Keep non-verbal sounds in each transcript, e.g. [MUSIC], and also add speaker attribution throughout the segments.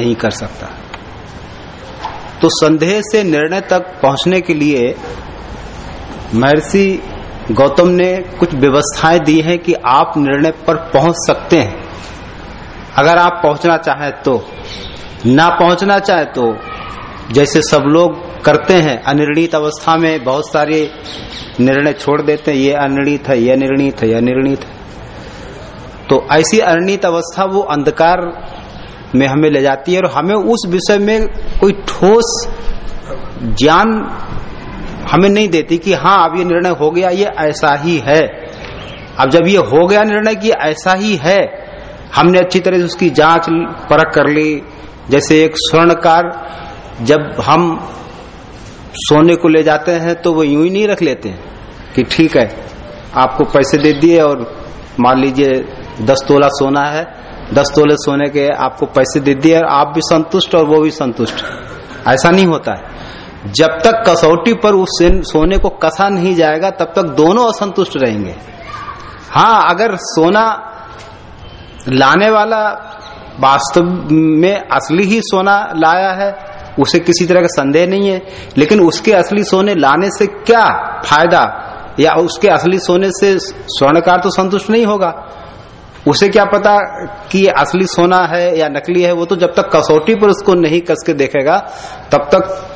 Speaker 1: नहीं कर सकता। तो संदेह से निर्णय तक पहुँचने के लिए महर्षि गौतम ने कुछ व्यवस्थाएँ दी हैं कि आप निर्णय पर पहुँच सकते हैं। अगर आप पहुँचना चाहें तो ना पहुँचना चाहे तो जैसे सब लोग करते हैं, अनिर्णित अवस्था में बहुत सारे निर्णय छोड़ देते हैं, ये अनिर्णित है, ये निर्णित है यह निर्णित है। तो ऐसी अनिर्णित अवस्था, वो अंधकार में हमें ले जाती है और हमें उस विषय में कोई ठोस ज्ञान हमें नहीं देती कि हाँ अब ये निर्णय हो गया, ये ऐसा ही है। अब जब ये हो गया निर्णय कि ऐसा ही है, हमने अच्छी तरह से उसकी जाँच परख कर ली। जैसे एक स्वर्णकार, जब हम सोने को ले जाते हैं तो वो यूँ ही नहीं रख लेते हैं कि ठीक है, आपको पैसे दे दिए और मान लीजिए दस तोला सोना है दस तोले सोने के आपको पैसे दे दिए और आप भी संतुष्ट और वो भी संतुष्ट। ऐसा नहीं होता है। जब तक कसौटी पर उस सोने को कसा नहीं जाएगा, तब तक दोनों असंतुष्ट रहेंगे। हाँ अगर सोना लाने वाला वास्तव में असली ही सोना लाया है, उसे किसी तरह का संदेह नहीं है, लेकिन उसके असली सोने लाने से क्या फ़ायदा? या उसके असली सोने से स्वर्णकार तो संतुष्ट नहीं होगा। उसे क्या पता कि ये असली सोना है या नकली है, वो तो जब तक कसौटी पर उसको नहीं कस के देखेगा, तब तक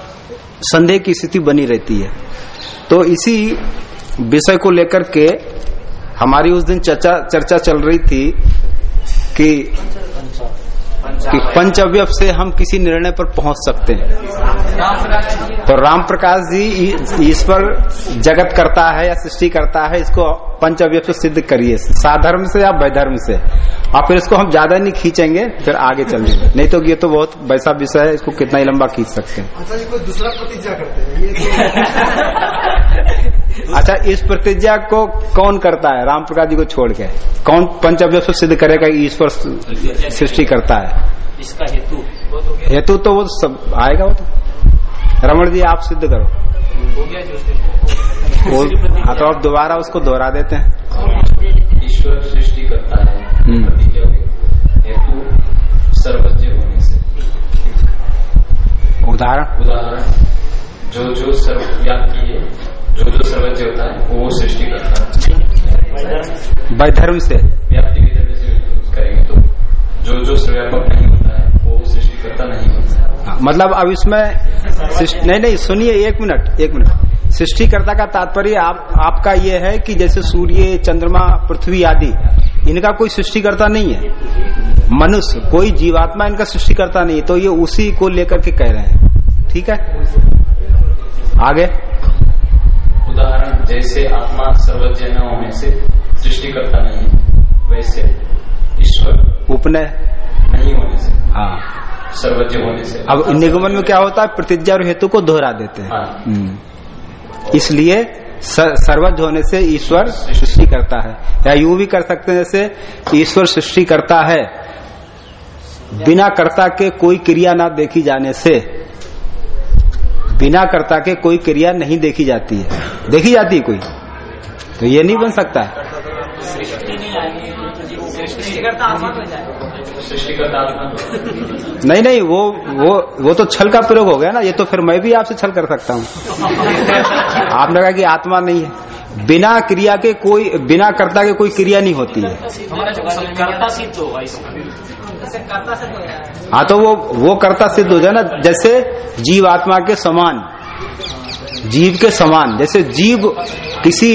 Speaker 1: संदेह की स्थिति बनी रहती है। तो इसी विषय को लेकर के हमारी उस दिन चर्चा चर्चा चल रही थी कि कि पंचव्यव से हम किसी निर्णय पर पहुँच सकते हैं। तो राम प्रकाश जी ईश्वर जगत करता है या सृष्टि करता है इसको पंचव्यव से सिद्ध करिए। साधर्म से या वैधर्म से। और फिर इसको हम ज़्यादा नहीं खींचेंगे फिर आगे चलेंगे। नहीं तो ये तो बहुत वैसा विषय है इसको कितना ही लंबा खींच सकते हैं।
Speaker 2: अच्छा जी कोई दूसरा प्रतिज्ञा करते हैं। [LAUGHS]
Speaker 1: अच्छा इस प्रतिज्ञा को कौन करता है? राम प्रकाश जी को छोड़ के। कौन पंचव्य से सिद्ध करेगा ईश्वर सृष्टि करता है?
Speaker 3: इसका हेतु?
Speaker 1: हेतु तो वो सब आएगा वो तो। रमन जी आप सिद्ध करो।
Speaker 3: हो
Speaker 1: वो हाँ तो आप दोबारा उसको दोहरा देते हैं।
Speaker 4: ईश्वर सृष्टि करता है
Speaker 1: हम्म।
Speaker 4: हेतु सर्वज्ञ होने से।
Speaker 1: उदाहरण?
Speaker 4: उदाहरण जो जो सर्वव्यापी है जो सर्वज्ञ होता है वो सृष्टि करता है।
Speaker 1: वैधर्म से।
Speaker 4: व्याप्ति विधर्म से करेंगे तो जो जो सर्वव्यापक नहीं होता है वो सृष्टि करता नहीं होता
Speaker 1: हाँ, मतलब अब इसमें नहीं नहीं सुनिए एक मिनट एक मिनट। सृष्टिकर्ता का तात्पर्य आप आपका ये है कि जैसे सूर्य चंद्रमा पृथ्वी आदि इनका कोई सृष्टिकर्ता नहीं है। मनुष्य कोई जीवात्मा इनका सृष्टिकर्ता नहीं है। तो ये उसी को लेकर के कह रहे हैं। ठीक है? आगे।
Speaker 4: उदाहरण जैसे आत्मा सर्वज्ञ न होने से सृष्टि करता नहीं है वैसे ईश्वर
Speaker 1: उपनय?
Speaker 4: नहीं होने से
Speaker 1: हाँ।
Speaker 4: सर्वज्ञ होने से।
Speaker 1: अब निगमन में क्या होता है? प्रतिज्ञा और हेतु को दोहरा देते हैं।
Speaker 4: हाँ।
Speaker 1: हम्म। इसलिए सर्वज होने से ईश्वर सृष्टि करता है। या यू भी कर सकते हैं जैसे ईश्वर सृष्टि करता है बिना कर्ता के कोई क्रिया ना देखी जाने से बिना कर्ता के कोई क्रिया नहीं देखी जाती है। देखी जाती है कोई? तो ये नहीं बन सकता। नहीं नहीं, वो वो वो तो छल का प्रयोग हो गया ना, ये तो फिर मैं भी आपसे छल कर सकता हूँ। आपने कहा कि आत्मा नहीं है। बिना क्रिया के कोई बिना कर्ता के कोई क्रिया नहीं होती है। हाँ तो वो वो कर्ता सिद्ध हो जाए ना जैसे जीव आत्मा के समान जीव के समान जैसे जीव किसी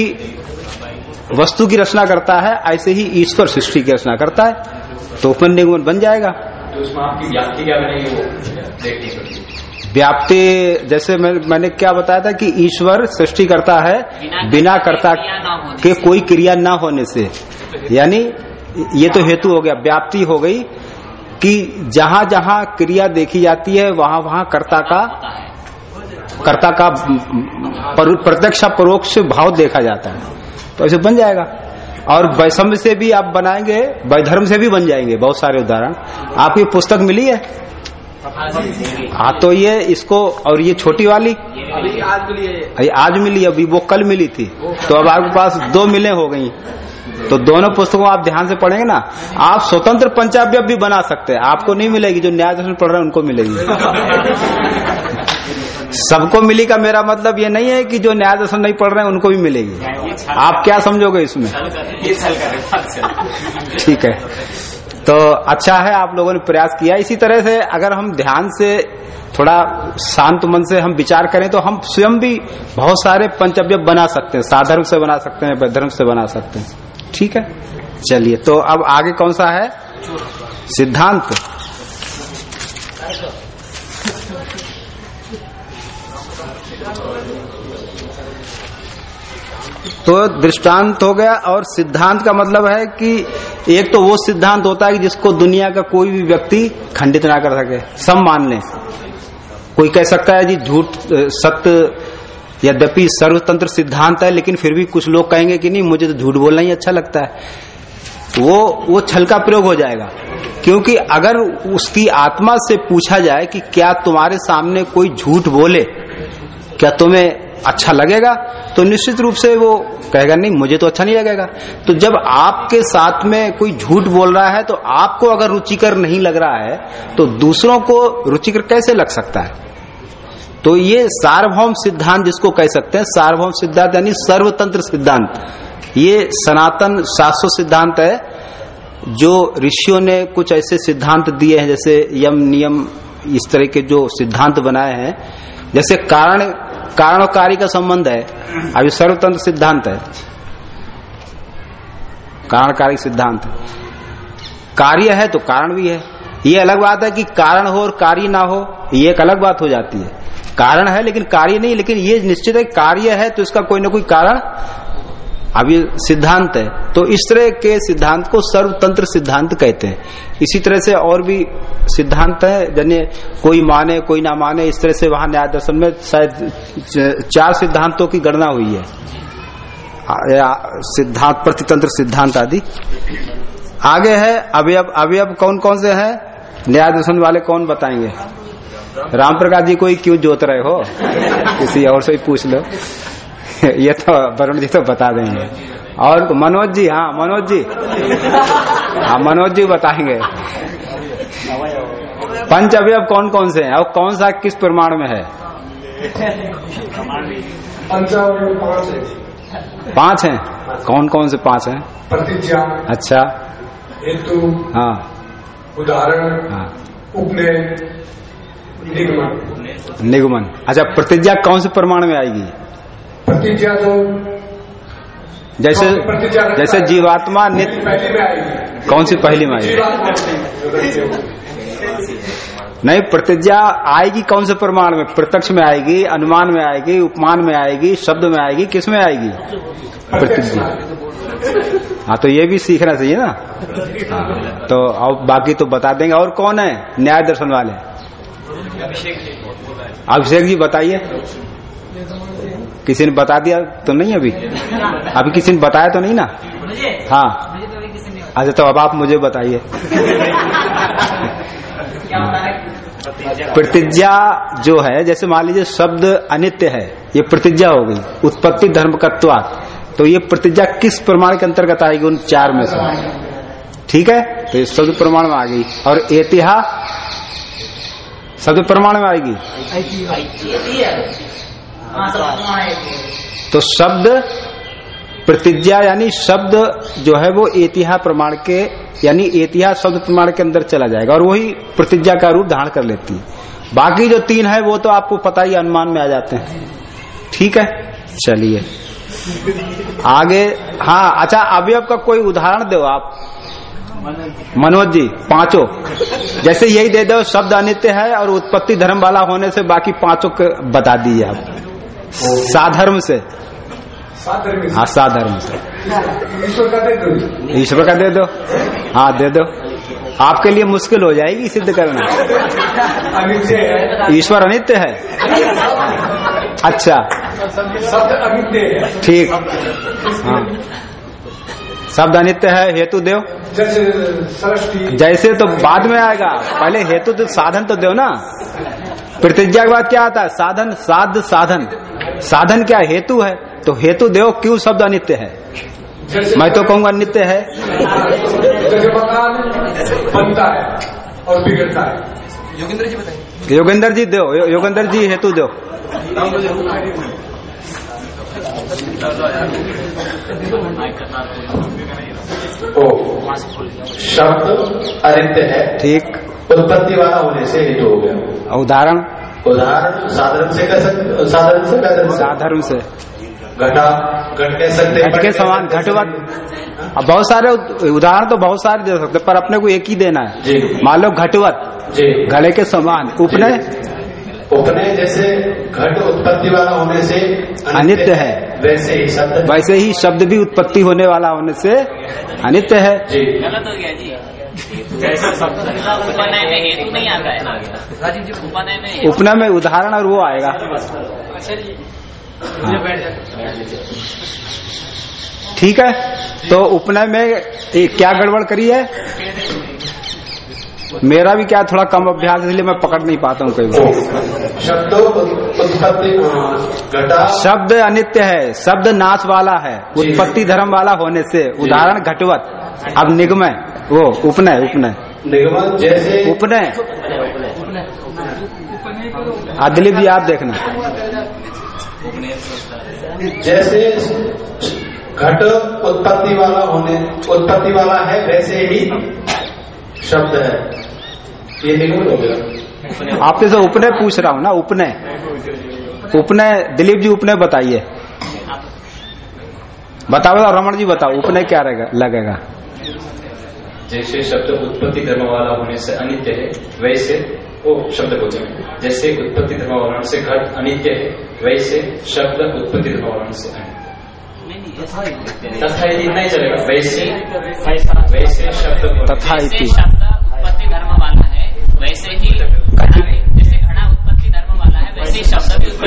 Speaker 1: वस्तु की रचना करता है ऐसे ही ईश्वर सृष्टि की रचना करता है तो उपन निगमन बन जाएगा।
Speaker 4: तो उसमें आपकी व्याप्ति क्या बनेगी वो? देखनी पड़ेगी
Speaker 1: व्याप्ति जैसे मैं, मैंने क्या बताया था कि ईश्वर सृष्टि करता है बिना कर्ता के कोई क्रिया ना होने से। यानी ये तो हेतु हो गया व्याप्ति हो गई कि जहाँ जहाँ क्रिया देखी जाती है वहाँ वहाँ कर्ता का कर्ता का प्रत्यक्ष परोक्ष भाव देखा जाता है। तो ऐसे बन जाएगा। और वैषम्य से भी आप बनाएँगे वैधर्म से भी बन जाएँगे। बहुत सारे उदाहरण। आपकी पुस्तक मिली है? हाँ तो ये इसको और ये छोटी वाली?
Speaker 2: अभी आज लिए
Speaker 1: अरे आज मिली अभी वो कल मिली थी। तो अब आपके पास दो मिले हो गई। तो दोनों पुस्तकों आप ध्यान से पढ़ेंगे ना? आप स्वतंत्र पंचाव्य भी बना सकते हैं। आपको नहीं मिलेगी जो न्याय दर्शन पढ़ रहे हैं उनको मिलेगी। सबको मिली का मेरा मतलब ये नहीं है कि जो न्याय दर्शन नहीं पढ़ रहे हैं उनको भी मिलेगी। आप क्या समझोगे इसमें?
Speaker 3: हैं।
Speaker 1: ठीक है। तो अच्छा है आप लोगों ने प्रयास किया। इसी तरह से अगर हम ध्यान से, थोड़ा शांत मन से हम विचार करें तो हम स्वयं भी बहुत सारे पंचव्य बना सकते हैं। साधर्म से बना सकते हैं, वैधर्म से बना सकते हैं। ठीक है? चलिए तो अब आगे कौन सा है? सिद्धांत। तो दृष्टांत हो गया और सिद्धांत का मतलब है कि एक तो वो सिद्धांत होता है कि जिसको दुनिया का कोई भी व्यक्ति खंडित ना कर सके, सब मान लें। कोई कह सकता है जी झूठ सत्य, यद्यपि सर्वतंत्र सिद्धांत है, लेकिन फिर भी कुछ लोग कहेंगे कि नहीं, मुझे तो झूठ बोलना ही अच्छा लगता है। वो वो छल का प्रयोग हो जाएगा। क्योंकि अगर उसकी आत्मा से पूछा जाए कि क्या तुम्हारे सामने कोई झूठ बोले, क्या तुम्हें अच्छा लगेगा तो निश्चित रूप से वो कहेगा, नहीं, मुझे तो अच्छा नहीं लगेगा। तो जब आपके साथ में कोई झूठ बोल रहा है तो आपको अगर रुचिकर नहीं लग रहा है तो दूसरों को रुचिकर कैसे लग सकता है? तो ये सार्वभौम सिद्धांत जिसको कह सकते हैं, सार्वभौम सिद्धांत यानी सर्वतंत्र सिद्धांत। ये सनातन शाश्वत सिद्धांत है, जो ऋषियों ने कुछ ऐसे सिद्धांत दिए हैं, जैसे यम नियम, इस तरह के जो सिद्धांत बनाए हैं। जैसे कारण कारण और कार्य का संबंध है। अभी सर्वतंत्र सिद्धांत है। कारण कार्य सिद्धांत। कार्य है तो कारण भी है। ये अलग बात है कि कारण हो और कार्य ना हो, ये एक अलग बात हो जाती है। कारण है लेकिन कार्य नहीं, लेकिन ये निश्चित है कार्य है तो इसका कोई ना कोई कारण अब ये सिद्धांत है। तो इस तरह के सिद्धांत को सर्वतंत्र सिद्धांत कहते हैं। इसी तरह से और भी सिद्धांत है जने कोई माने, कोई ना माने, इस तरह से वहाँ न्याय दर्शन में शायद चार सिद्धांतों की गणना हुई है। सिद्धांत, प्रतितंत्र सिद्धांत आदि। आगे है, अवयव अवयव कौन कौन से हैं? न्याय दर्शन वाले कौन बताएँगे? राम प्रकाश जी को ही क्यों जोत रहे हो? किसी और से पूछ लो। [LAUGHS] ये तो वरुण जी तो बता देंगे। और मनोज जी हाँ मनोज जी। हाँ मनोज जी बताएँगे। पंच अवयव कौन कौन से हैं? और कौन सा किस प्रमाण में है?
Speaker 2: है।
Speaker 1: पाँच हैं? कौन कौन से पाँच हैं?
Speaker 2: प्रतिज्ञा
Speaker 1: अच्छा।
Speaker 2: हेतु
Speaker 1: हाँ।
Speaker 2: उदाहरण
Speaker 1: हाँ।
Speaker 2: उपनय निगमन।
Speaker 1: निगमन। अच्छा प्रतिज्ञा कौन से प्रमाण में आएगी?
Speaker 2: प्रतिज्ञा तो
Speaker 1: जैसे जैसे जीवात्मा नित्य
Speaker 2: पहली में आएगी
Speaker 1: कौन सी पहली में आएगी नहीं प्रतिज्ञा आएगी कौन से प्रमाण में? प्रत्यक्ष में आएगी अनुमान में आएगी उपमान में आएगी शब्द में आएगी किसमें आएगी? प्रतिज्ञा। हाँ तो ये भी सीखना चाहिए ना। तो अब बाकी तो बता देंगे। और कौन है? न्याय दर्शन वाले। अभिषेक जी बताइए। किसी ने बता दिया तो नहीं अभी? अभी किसी ने बताया तो नहीं ना? हाँ। अच्छा तो अब आप मुझे बताइए। प्रतिज्ञा जो है जैसे मान लीजिए शब्द अनित्य है ये प्रतिज्ञा हो गई उत्पत्ति धर्म तो ये प्रतिज्ञा किस प्रमाण के अंतर्गत आएगी उन चार में से? ठीक है? तो ये शब्द प्रमाण में आ गई। और ऐतिहास शब्द प्रमाण में आएगी। तो शब्द प्रतिज्ञा यानी शब्द जो है वो एतिहा प्रमाण के, यानी एतिहा शब्द प्रमाण के अंदर चला जाएगा और वही प्रतिज्ञा का रूप धारण कर लेती है। बाकी जो तीन है वो तो आपको पता ही अनुमान में आ जाते हैं। ठीक है? चलिए। आगे हाँ अच्छा अवयव का कोई उदाहरण दो आप। मनोज जी, पाँचों। जैसे यही दे दो, शब्द अनित्य है और उत्पत्ति धर्म वाला होने से बाकी पाँचों बता दीजिए आप। साधर्म से। हाँ साधर्म से।
Speaker 2: ईश्वर का दे दो।
Speaker 1: ईश्वर का दे दो। हाँ दे दो। आपके लिए मुश्किल हो जाएगी सिद्ध करना। ईश्वर अनित्य है। अच्छा।
Speaker 2: है।
Speaker 1: ठीक। हाँ। शब्द अनित्य है हेतु देव
Speaker 2: जैसे
Speaker 1: तो बाद में आएगा। पहले हेतु तो साधन तो दो ना। प्रतिज्ञा के बाद क्या आता है? साधन साध साधन। साधन क्या हेतु है? तो हेतु देव क्यों शब्द अनित्य है? मैं तो कहूँगा नित्य है।
Speaker 2: योगेंद्र जी बनता है और बिगड़ता है।
Speaker 1: योगेंद्र जी दो योगेंद्र जी हेतु दो
Speaker 5: ओ शब्द अनित्य है।
Speaker 1: ठीक।
Speaker 5: उत्पत्ति वाला होने से हेतु हो गया।
Speaker 1: उदाहरण?
Speaker 5: उदाहरण साधारण से कह सकते साधारण से कह सकते
Speaker 1: साधारण से।
Speaker 5: घटा घट कह सकते
Speaker 1: घट के समान घटवत अब बहुत सारे उदाहरण तो बहुत सारे दे सकते पर अपने को एक ही देना है। मान लो घटवत।
Speaker 5: जी।
Speaker 1: घड़े के समान उपनय
Speaker 5: उपनय जैसे घट उत्पत्ति वाला होने से
Speaker 1: अनित्य है।
Speaker 5: वैसे ही शब्द
Speaker 1: वैसे ही शब्द भी उत्पत्ति होने वाला होने से अनित्य है।
Speaker 5: जी।
Speaker 3: गलत हो गया जी। उपनय में हेतु नहीं आता है। उपनय में
Speaker 1: उपनय में उदाहरण और वो आएगा। ठीक है? तो उपनय में क्या गड़बड़ करी है? मेरा भी क्या थोड़ा कम अभ्यास इसलिए मैं पकड़ नहीं पाता हूँ कई बार।
Speaker 5: शब्द उत्पत्ति
Speaker 1: शब्द अनित्य है शब्द नाश वाला है उत्पत्ति धर्म वाला होने से उदाहरण घटवत अब निगमय वो उपनय उपनय।
Speaker 5: निगमन जैसे
Speaker 1: उपनय। अदलिप जी आप देखना।
Speaker 5: जैसे घट उत्पत्ति वाला होने उत्पत्ति वाला है वैसे ही शब्द है। ये हो गया।
Speaker 1: आपसे से उपनय पूछ रहा हूँ ना उपनय। उपनय दिलीप जी उपनय बताइए। बताओ रमन जी बताओ उपनय क्या रहेगा लगेगा?
Speaker 4: जैसे शब्द उत्पत्ति धर्म वाला होने से अनित्य है वैसे वो शब्द बोचन जैसे उत्पत्ति धर्म वाला होने से घट अनित्य है वैसे शब्द उत्पत्ति धर्म वाला होने से अनित्य तथा नहीं चलेगा वैसे वैसे शब्द
Speaker 1: तथा
Speaker 3: जैसे
Speaker 1: इति
Speaker 3: शब्द उत्पत्ति धर्म वाला है वैसे ही जैसे घड़ा उत्पत्ति धर्म वाला है वैसे ही शब्द भी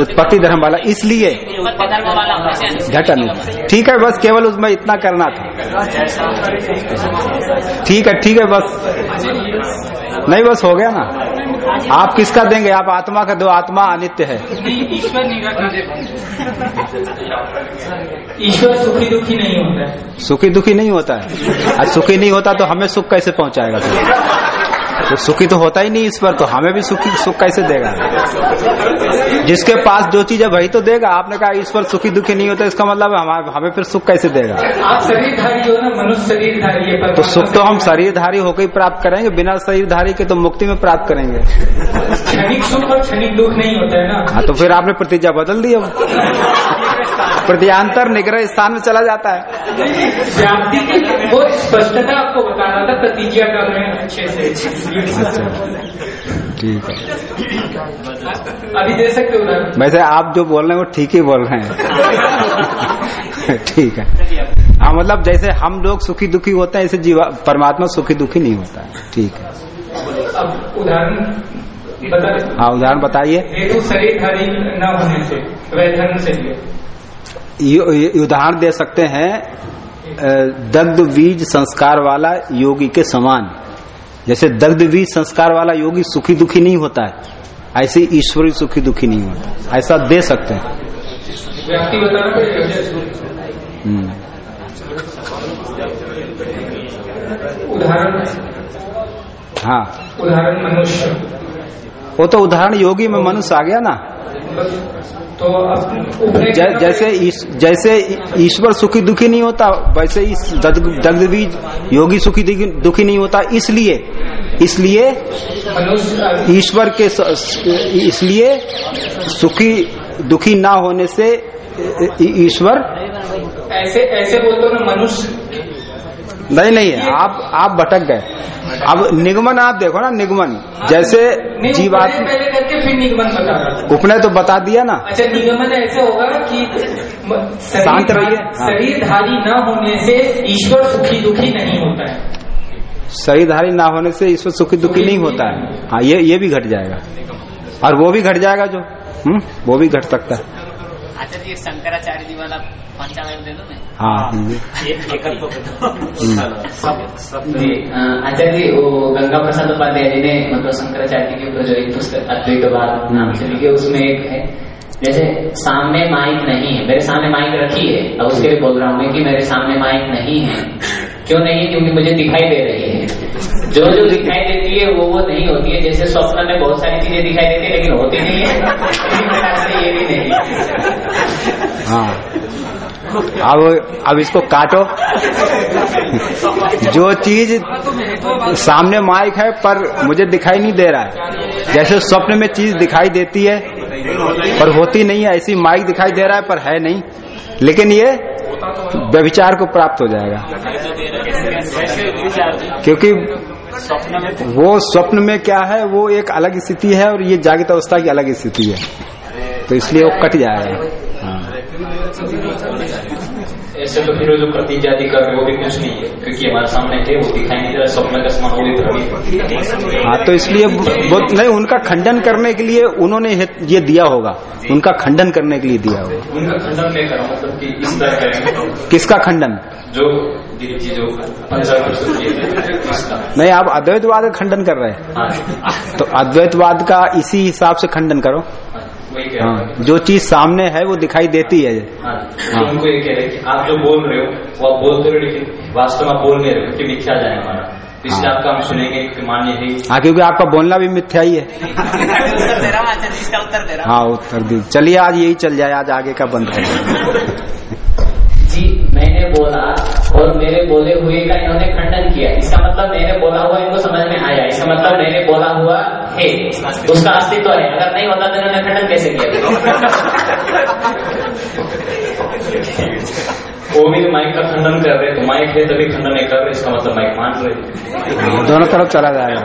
Speaker 1: उत्पत्ति धर्म वाला इसलिए घट ठीक है बस केवल उसमें इतना करना था। ठीक है ठीक है बस। नहीं बस हो गया ना? आप किसका देंगे? आप आत्मा का दो आत्मा अनित्य है।
Speaker 6: ईश्वर ईश्वर सुखी दुखी नहीं होता है।
Speaker 1: सुखी दुखी नहीं होता है। आज सुखी नहीं होता तो हमें सुख कैसे पहुंचाएगा? तो सुखी तो होता ही नहीं इस पर तो हमें भी सुखी सुख कैसे देगा? जिसके पास जो चीज़ है वही तो देगा। आपने कहा इस पर सुखी दुखी नहीं होता इसका मतलब हम, हमें फिर सुख कैसे देगा?
Speaker 6: आप शरीरधारी हो ना मनुष्य शरीरधारी है
Speaker 1: तो सुख तो हम शरीरधारी होकर ही प्राप्त करेंगे। बिना शरीरधारी के तो मुक्ति में प्राप्त करेंगे।
Speaker 6: क्षणिक सुख और क्षणिक दुख नहीं होता है ना?
Speaker 1: हाँ तो फिर आपने प्रतिज्ञा बदल दी अब। प्रत्यांतर निग्रह स्थान में चला जाता है।
Speaker 6: स्पष्टता आपको बता रहा था प्रतिज्ञा कर रहे हैं अच्छे से।
Speaker 1: ठीक है।
Speaker 6: अभी दे सकते हो
Speaker 1: वैसे आप जो बोल रहे हैं वो ठीक ही बोल रहे हैं। [LAUGHS] ठीक है। हाँ मतलब जैसे हम लोग सुखी दुखी होते हैं ऐसे जीवा परमात्मा सुखी दुखी नहीं होता है। ठीक है।
Speaker 6: अब उदाहरण
Speaker 1: हाँ उदाहरण बताइए।
Speaker 6: शरीरधारी न होने से वैधर्म से।
Speaker 1: उदाहरण दे सकते हैं दग्ध बीज संस्कार वाला योगी के समान। जैसे दग्ध बीज संस्कार वाला योगी सुखी दुखी नहीं होता है ऐसे ईश्वरी सुखी दुखी नहीं होता ऐसा दे सकते हैं।
Speaker 6: पड़ेगा
Speaker 1: हम्म।
Speaker 6: उदाहरण
Speaker 1: हाँ।
Speaker 6: उदाहरण मनुष्य।
Speaker 1: वो तो उदाहरण योगी में मनुष्य आ गया ना।
Speaker 6: तो
Speaker 1: जैसे जैसे ईश्वर सुखी दुखी नहीं होता वैसे ही दग्ध बीज योगी सुखी दुखी दुखी नहीं होता। इसलिए इसलिए ईश्वर के इसलिए सुखी दुखी ना होने से ईश्वर
Speaker 6: ऐसे ऐसे बोलते हो ना मनुष्य
Speaker 1: नहीं नहीं आप आप भटक गए। अब निगमन आप देखो ना निगमन। जैसे जीवात्मा
Speaker 6: उपनय
Speaker 1: तो बता दिया ना।
Speaker 6: अच्छा निगमन ऐसे होगा कि
Speaker 1: शांत रहिए। हाँ।
Speaker 6: शरीरधारी न होने से ईश्वर सुखी दुखी नहीं होता है।
Speaker 1: शरीरधारी ना होने से ईश्वर सुखी दुखी नहीं होता है। हाँ ये ये भी घट जाएगा। और वो भी घट जाएगा जो हम्म वो भी घट सकता है।
Speaker 3: आचार्य शंकराचार्य जी वाला
Speaker 1: हाँ। हम्म।
Speaker 3: जी आचार्य जी वो गंगा प्रसाद उपाध्याय जी ने मतलब शंकराचार्य जी के ऊपर जो एक पुस्तक अद्वैतवाद नाम से लिखे उसमें एक है। जैसे सामने माइक नहीं है मेरे सामने माइक रखी है। अब उसके लिए बोल रहा हूँ मैं कि मेरे सामने माइक नहीं है। क्यों नहीं है? क्योंकि मुझे दिखाई दे रही है। जो जो दिखाई देती है वो वो नहीं होती है। जैसे स्वप्न में बहुत सारी चीज़ें दिखाई देती है लेकिन होती नहीं है। [LAUGHS] ये भी नहीं हाँ।
Speaker 1: अब अब इसको काटो। जो चीज़ सामने माइक है, पर मुझे दिखाई नहीं दे रहा है। जैसे स्वप्न में चीज़ दिखाई देती है, पर होती नहीं है, ऐसी माइक दिखाई दे रहा है, पर है नहीं। लेकिन ये व्यभिचार को प्राप्त हो जाएगा। क्योंकि वो स्वप्न में क्या है, वो एक अलग स्थिति है, और ये जागृत अवस्था की अलग स्थिति है। तो इसलिए वो कट जाएगा। हाँ।
Speaker 4: ऐसे तो फिर जो प्रतिज्ञादि कर रहे वो भी कुछ नहीं है क्योंकि हमारे सामने थे वो दिखाई नहीं दे रहा स्वप्न का समान वो भी भ्रमित
Speaker 1: हाँ। तो इसलिए नहीं उनका खंडन करने के लिए उन्होंने ये दिया होगा। उनका खंडन करने के लिए दिया होगा।
Speaker 4: उनका खंडन नहीं करा मतलब कि इस तरह करेंगे
Speaker 1: किसका खंडन?
Speaker 4: जो जो
Speaker 1: नहीं आप अद्वैतवाद का खंडन कर रहे हैं।
Speaker 4: हाँ।
Speaker 1: तो अद्वैतवाद का इसी हिसाब से खंडन करो।
Speaker 4: हाँ, हूँ
Speaker 1: हाँ जो चीज़ सामने है वो दिखाई देती है।
Speaker 4: हाँ तो उनको ये कह रहे कि आप जो बोल रहे हो वो आप बोलते रहे लेकिन वास्तव में बोल नहीं रहे हो कि मिथ्या जाए हमारा। तो इसलिए
Speaker 1: हाँ।
Speaker 4: आपका हम सुनेंगे कि मान्य है हाँ।
Speaker 1: क्योंकि आपका बोलना भी मिथ्या ही है।
Speaker 3: उत्तर दे रहा हूँ इसका उत्तर दे रहा हाँ।
Speaker 1: उत्तर दी। चलिए आज यही चल जाए आज आगे का बंद है
Speaker 3: जी मैंने बोला और मेरे बोले हुए का इन्होंने खंडन किया। इसका मतलब मैंने बोला हुआ इनको समझ में आया। इसका मतलब मैंने बोला हुआ है उसका अस्तित्व है अगर नहीं होता तो इन्होंने खंडन कैसे किया?
Speaker 4: वो भी माइक का खंडन कर रहे तो माइक है तभी खंडन नहीं कर रहे इसका मतलब माइक मान रहे
Speaker 1: हाँ, दोनों तरफ़ चला जाएगा।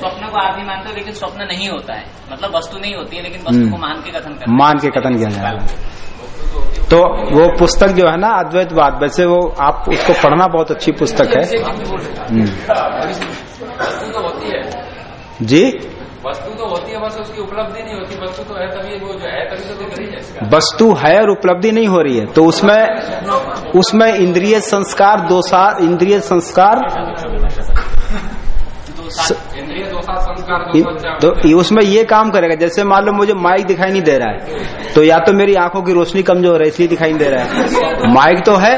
Speaker 3: स्वप्न को आप भी मानते हो लेकिन स्वप्न नहीं होता है। मतलब वस्तु नहीं होती है लेकिन वस्तु
Speaker 1: हम्म।
Speaker 3: को मान के कथन
Speaker 1: मान के कथन किया जाएगा। तो वो पुस्तक जो है ना अद्वैतवाद वैसे वो आप उसको पढ़ना बहुत अच्छी पुस्तक है। हम्म।
Speaker 2: तो है।
Speaker 1: जी?
Speaker 2: वस्तु तो होती है बस उसकी उपलब्धि नहीं होती वस्तु तो है तभी वो जो है तभी तो दिख रही है
Speaker 1: वस्तु है और उपलब्धि नहीं हो रही है तो उसमें उसमें इंद्रिय संस्कार दो इंद्रिय संस्कार
Speaker 2: इंद्रिय संस्कार
Speaker 1: तो उसमें ये काम करेगा जैसे मान लो मुझे माइक दिखाई नहीं दे रहा है तो या तो मेरी आँखों की रोशनी कमज़ोर है इसलिए दिखाई नहीं दे रहा है। माइक तो है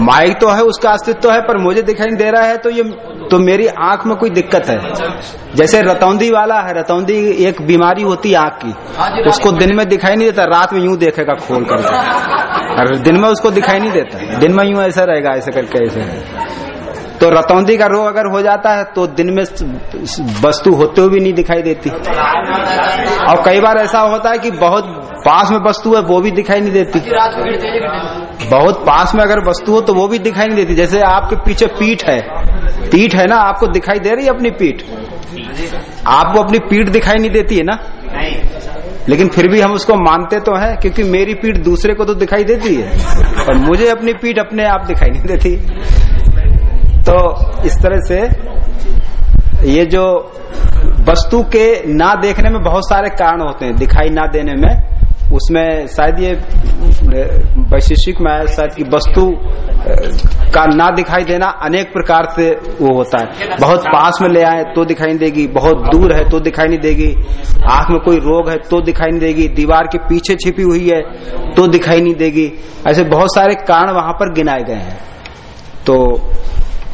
Speaker 1: माइक तो है उसका अस्तित्व तो है पर मुझे दिखाई नहीं दे रहा है तो ये तो मेरी आँख में कोई दिक्कत है। जैसे रतौंदी वाला है रतौंदी एक बीमारी होती है आँख की उसको दिन में दिखाई नहीं देता रात में यूँ देखेगा खोल करके। और दिन में उसको दिखाई नहीं देता दिन में यूँ ऐसा रहेगा ऐसे करके ऐसे। तो रतौंदी का रोग अगर हो जाता है तो दिन में वस्तु होते हुए भी नहीं दिखाई देती। और कई बार ऐसा होता है कि बहुत पास में वस्तु है, वो भी दिखाई नहीं देती। बहुत पास में अगर वस्तु हो तो वो भी दिखाई नहीं देती। जैसे आपके पीछे पीठ है। पीठ है ना, आपको दिखाई दे रही है अपनी पीठ? आपको अपनी पीठ दिखाई नहीं देती है ना? लेकिन फिर भी हम उसको मानते तो हैं, क्योंकि मेरी पीठ दूसरे को तो दिखाई देती है। और मुझे अपनी पीठ अपने आप दिखाई नहीं देती। तो इस तरह से ये जो वस्तु के ना देखने में बहुत सारे कारण होते हैं, दिखाई ना देने में। उसमें शायद ये वैशिष्टिक में है शायद कि वस्तु का ना दिखाई देना अनेक प्रकार से वो होता है। बहुत पास में ले आए तो दिखाई नहीं देगी, बहुत दूर है तो दिखाई नहीं देगी, आँख में कोई रोग है तो दिखाई नहीं देगी, दीवार के पीछे छिपी हुई है तो दिखाई नहीं देगी। ऐसे बहुत सारे कारण वहाँ पर गिनाए गए हैं। तो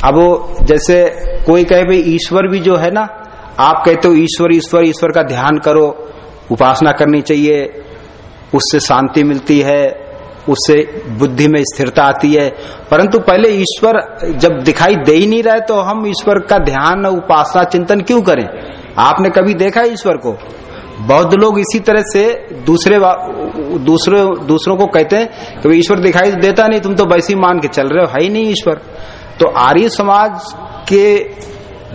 Speaker 1: अब जैसे कोई कहे भाई ईश्वर भी जो है ना, आप कहते हो ईश्वर ईश्वर ईश्वर का ध्यान करो, उपासना करनी चाहिए, उससे शांति मिलती है, उससे बुद्धि में स्थिरता आती है। परंतु पहले ईश्वर जब दिखाई दे ही नहीं रहा तो हम ईश्वर का ध्यान, उपासना, चिंतन क्यों करें? आपने कभी देखा है ईश्वर को? बौद्ध लोग इसी तरह से दूसरे दूसरे, दूसरों को कहते हैं कि ईश्वर दिखाई देता नहीं, तुम तो वैसे मान के चल रहे हो, है ही नहीं ईश्वर। तो आर्य समाज के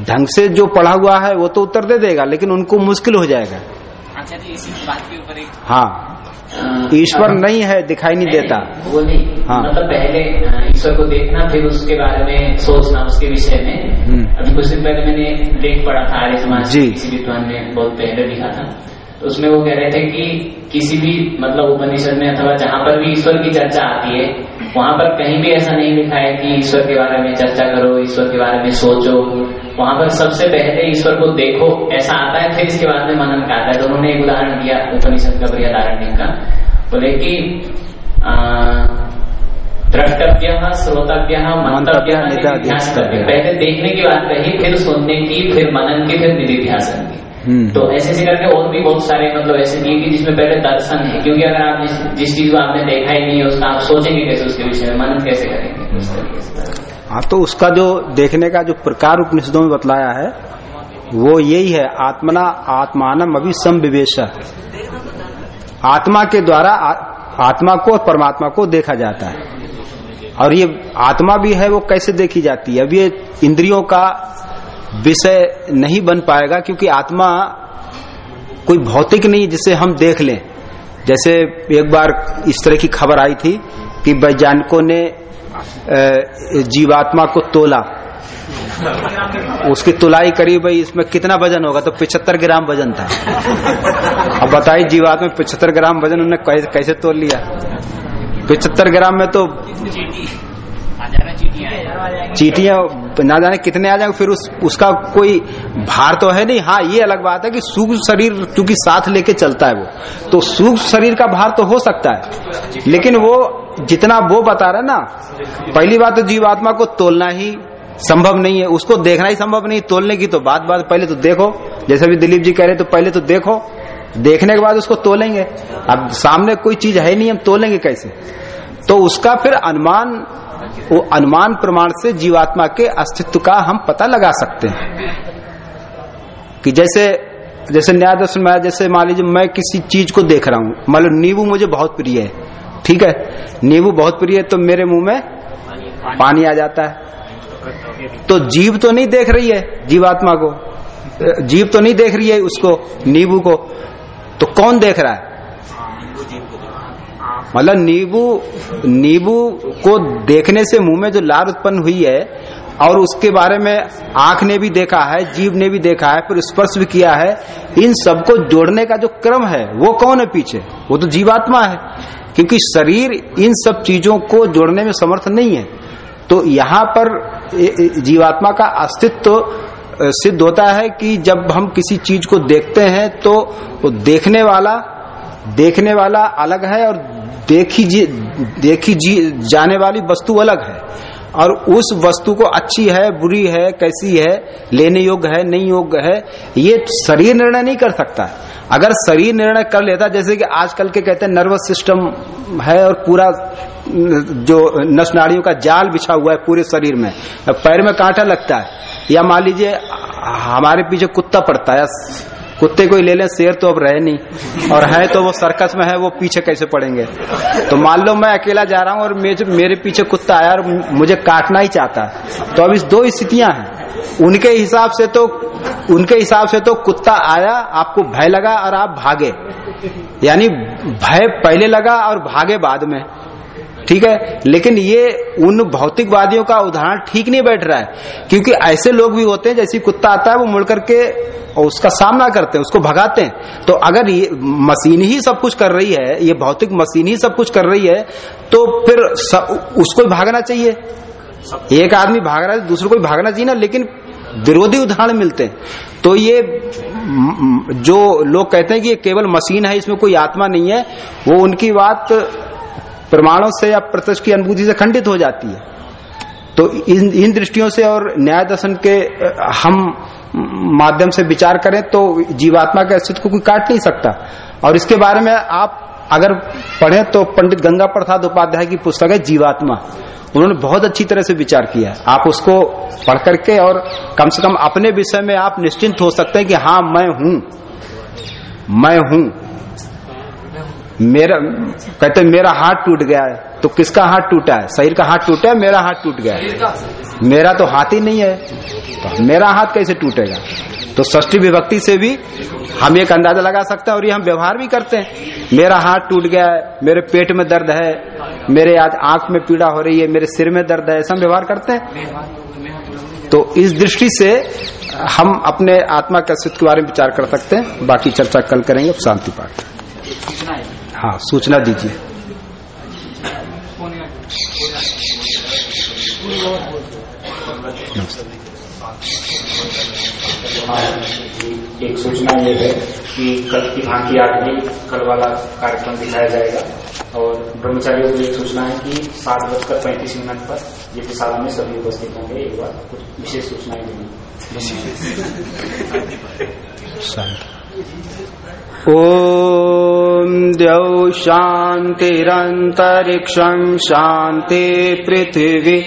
Speaker 1: ढंग से जो पढ़ा हुआ है वो तो उत्तर दे देगा लेकिन उनको मुश्किल हो जाएगा।
Speaker 3: अच्छा जी इसी बात के ऊपर एक
Speaker 1: हाँ। ईश्वर नहीं है दिखाई नहीं देता।
Speaker 3: वो नहीं।
Speaker 1: हाँ।
Speaker 3: मतलब पहले ईश्वर को देखना फिर उसके बारे में सोचना उसके विषय में।
Speaker 1: हम्म।
Speaker 3: अभी कुछ दिन पहले मैंने लेख पढ़ा था आर्य समाज
Speaker 1: जी।
Speaker 3: किसी विद्वान ने बहुत पहले लिखा था। तो उसमें वो कह रहे थे कि किसी भी मतलब उपनिषद में अथवा जहाँ पर भी ईश्वर की चर्चा आती है वहाँ पर कहीं भी ऐसा नहीं लिखा है कि ईश्वर के बारे में चर्चा करो ईश्वर के बारे में सोचो। वहाँ पर सबसे पहले ईश्वर को देखो ऐसा आता है फिर इसके बाद में मनन का आता है। तो उन्होंने एक उदाहरण दिया उपनिषद का बृहदारण्य का। बोले कि द्रष्टव्य श्रोतव्य मंतव्य पहले देखने की बात कही फिर सुनने की फिर मनन की फिर निधिध्यासन की। तो ऐसे ऐसे करके और भी बहुत सारे मतलब ऐसे दिए कि जिसमें पहले दर्शन है। क्योंकि अगर आप जिस, जिस चीज़ को आपने देखा ही नहीं है उसका आप सोचेंगे कैसे उसके विषय में? मनन कैसे करेंगे?
Speaker 1: हाँ तो उसका जो देखने का जो प्रकार उपनिषदों में बतलाया है वो यही है आत्मना आत्मानम अभी समविवेश आत्मा के द्वारा आ, आत्मा को और परमात्मा को देखा जाता है। और ये आत्मा भी है वो कैसे देखी जाती है? अब ये इंद्रियों का विषय नहीं बन पाएगा क्योंकि आत्मा कोई भौतिक नहीं जिसे हम देख लें। जैसे एक बार इस तरह की खबर आई थी कि वैज्ञानिकों ने जीवात्मा को तोला। उसकी तुलाई करी भाई इसमें कितना वज़न होगा? तो पिछहत्तर ग्राम वज़न था। अब बताइए जीवात्मा में पिछहत्तर ग्राम वज़न उन्होंने कैसे, तोल लिया? पिछहत्तर ग्राम में तो चीटियाँ ना जाने कितने आ जाएँगे फिर उस, उसका कोई भार तो है नहीं। हाँ ये अलग बात है कि सूक्ष्म शरीर क्योंकि साथ लेके चलता है वो तो सूक्ष्म शरीर का भार तो हो सकता है। लेकिन वो जितना वो बता रहा है ना, पहली बात तो जीवात्मा को तोलना ही संभव नहीं है। उसको देखना ही संभव नहीं। तोलने की तो बात बात पहले तो देखो। जैसे भी दिलीप जी कह रहे तो पहले तो देखो। देखने के बाद उसको तोलेंगे। अब सामने कोई चीज़ है नहीं, हम तोलेंगे कैसे? तो उसका फिर अनुमान वो अनुमान प्रमाण से जीवात्मा के अस्तित्व का हम पता लगा सकते हैं। कि जैसे जैसे न्याय दर्शन में, जैसे मान लीजिए मैं किसी चीज़ को देख रहा हूँ। मान लो नींबू मुझे बहुत प्रिय है, ठीक है? नींबू बहुत प्रिय है तो मेरे मुँह में पानी आ जाता है। तो जीव तो नहीं देख रही है जीवात्मा को। जीव तो नहीं देख रही है उसको, नींबू को। तो कौन देख रहा है? मतलब नींबू नींबू को देखने से मुँह में जो लार उत्पन्न हुई है और उसके बारे में आँख ने भी देखा है, जीव ने भी देखा है, फिर स्पर्श भी किया है, इन सबको जोड़ने का जो क्रम है, वो कौन है पीछे? वो तो जीवात्मा है। क्योंकि शरीर इन सब चीज़ों को जोड़ने में समर्थ नहीं है। तो यहाँ पर जीवात्मा का अस्तित्व सिद्ध होता है कि जब हम किसी चीज़ को देखते हैं तो देखने वाला देखने वाला अलग है और देखी जी देखी जी, जाने वाली वस्तु अलग है। और उस वस्तु को अच्छी है, बुरी है, कैसी है, लेने योग्य है, नहीं योग्य है, ये शरीर निर्णय नहीं कर सकता है। अगर शरीर निर्णय कर लेता, जैसे कि आजकल के कहते हैं नर्वस सिस्टम है और पूरा, जो नस नाड़ियों का जाल बिछा हुआ है पूरे शरीर में, पैर में कांटा लगता है, या मान लीजिए हमारे पीछे कुत्ता पड़ता है कुत्ते को ही ले लें, शेर तो अब रहे नहीं। और है तो वो सर्कस में है, वो पीछे कैसे पड़ेंगे? तो मान लो मैं अकेला जा रहा हूँ और मेरे पीछे कुत्ता आया और मुझे काटना ही चाहता तो अब इस दो स्थितियाँ हैं। उनके हिसाब से तो उनके हिसाब से तो कुत्ता आया, आपको भय लगा और आप भागे। यानी भय पहले लगा और भागे बाद में। ठीक है? लेकिन ये उन भौतिकवादियों का उदाहरण ठीक नहीं बैठ रहा है। क्योंकि ऐसे लोग भी होते हैं, जैसे कुत्ता आता है, वो मुड़ करके उसका सामना करते हैं, उसको भगाते हैं। तो अगर ये मशीन ही सब कुछ कर रही है, ये भौतिक मशीन ही सब कुछ कर रही है तो फिर उसको भागना चाहिए। एक आदमी भाग रहा है, दूसरे को भागना चाहिए ना, लेकिन विरोधी उदाहरण मिलते हैं। तो ये जो लोग कहते हैं कि ये केवल मशीन है, इसमें कोई आत्मा नहीं है, वो उनकी बात प्रमाणों से या प्रत्यक्ष की अनुभूति से खंडित हो जाती है। तो इन इन दृष्टियों से और न्याय दर्शन के, हम माध्यम से विचार करें तो जीवात्मा के अस्तित्व को कोई काट नहीं सकता। और इसके बारे में आप अगर पढ़ें तो पंडित गंगा प्रसाद उपाध्याय की पुस्तक है जीवात्मा। उन्होंने बहुत अच्छी तरह से विचार किया है। आप उसको पढ़ करके और कम से कम अपने विषय में आप निश्चिंत हो सकते हैं कि हाँ मैं हूँ। मैं हूँ। मेरा कहते मेरा हाथ टूट गया है तो किसका हाथ टूटा है? शरीर का हाथ टूटा है मेरा हाथ टूट गया है। मेरा तो हाथ ही नहीं है। तो मेरा हाथ कैसे टूटेगा? तो ष्टी विभक्ति से भी हम एक अंदाज़ा लगा सकते हैं और ये हम व्यवहार भी करते हैं। मेरा हाथ टूट गया है मेरे पेट में दर्द है मेरे आज आँख में पीड़ा हो रही है मेरे सिर में दर्द है ऐसा हम व्यवहार करते हैं। तो इस दृष्टि से हम अपने आत्मा के अस्तित्व के बारे में विचार कर सकते हैं। बाकी चर्चा कल करेंगे शांति पाठ। हाँ सूचना दीजिए।
Speaker 2: एक सूचना ये है कि कल की भांति आज भी कल वाला कार्यक्रम दिखाया जाएगा और ब्रह्मचारियों को एक सूचना है कि सात बजकर पैंतीस मिनट पर ये शाला में सभी उपस्थित होंगे। एक बार कुछ विशेष सूचनाएँ देंगे। [LAUGHS]
Speaker 1: ॐ द्यौ शान्तिरन्तरिक्षम् शान्ति पृथिवी